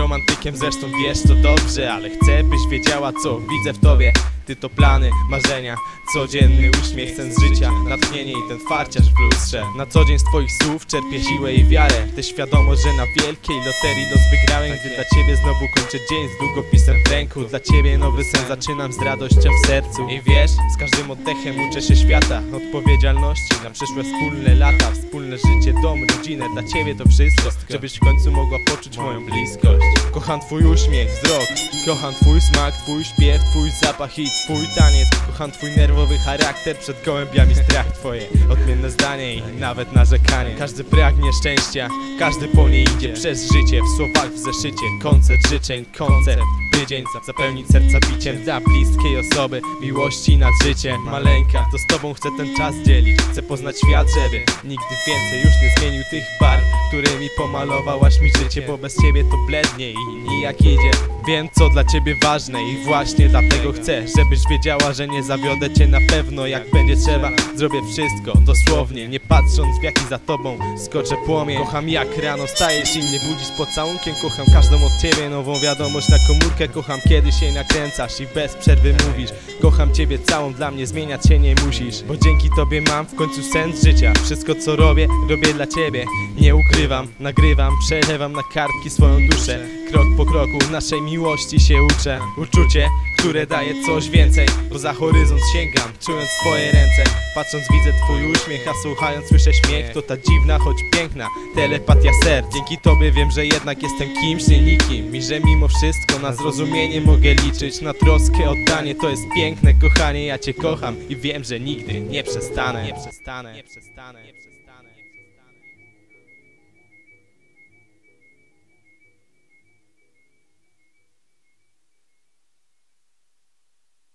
romantykiem, zresztą wiesz to dobrze Ale chcę byś wiedziała co widzę w tobie Ty to plany, marzenia, codzienny uśmiech, sens życia Natchnienie i ten farciarz w lustrze. Na co dzień z twoich słów czerpię siłę i wiarę. Tę świadomość, że na wielkiej loterii los wygrałem Gdy dla ciebie znowu kończę dzień z długopisem w ręku. Dla ciebie nowy sen zaczynam z radością w sercu. I wiesz, z każdym oddechem uczę się świata. Odpowiedzialności na przyszłe wspólne lata Wspólne życie, dom, rodzinę. Dla ciebie to wszystko, żebyś w końcu mogła poczuć moją bliskość Kocham twój uśmiech, wzrok. Kocham twój smak, twój śpiew, twój zapach i twój taniec. Kocham twój nerwowy charakter, przed gołębiami strach twoje Zdanie i nawet narzekanie. Każdy pragnie szczęścia, każdy po nie idzie. Przez życie W słowach w zeszycie, koncert życzeń, koncert Tydzień. Zapełnić serca biciem dla bliskiej osoby. Miłości nad życie, maleńka To z tobą chcę ten czas dzielić. Chcę poznać świat, żeby nigdy więcej już nie zmienił tych barw Którymi pomalowałaś mi życie. Bo bez ciebie to blednie i nijak idzie. Wiem co dla ciebie ważne i właśnie dlatego chcę Żebyś wiedziała, że nie zawiodę cię na pewno. Jak będzie trzeba, zrobię wszystko dosłownie Nie patrząc w jaki za tobą skoczę płomień. Kocham jak rano stajesz i mnie budzisz pocałunkiem. Kocham każdą od ciebie nową wiadomość na komórkę. Kocham kiedy się nakręcasz i bez przerwy mówisz. Kocham ciebie całą, dla mnie zmieniać się nie musisz. Bo dzięki tobie mam w końcu sens życia. Wszystko co robię, robię dla ciebie. Nie ukrywam, nagrywam, przelewam na kartki swoją duszę. Krok po kroku naszej miłości się uczę. Uczucie, które daje coś więcej Bo za horyzont sięgam, czując twoje ręce. Patrząc widzę twój uśmiech, a słuchając słyszę śmiech. To ta dziwna, choć piękna telepatia serc Dzięki tobie wiem, że jednak jestem kimś, nie nikim. I że mimo wszystko na zrozumienie mogę liczyć. Na troskę, oddanie, to jest piękne kochanie Ja cię kocham. I wiem, że nigdy nie przestanę. Nie przestanę, nie przestanę, nie przestanę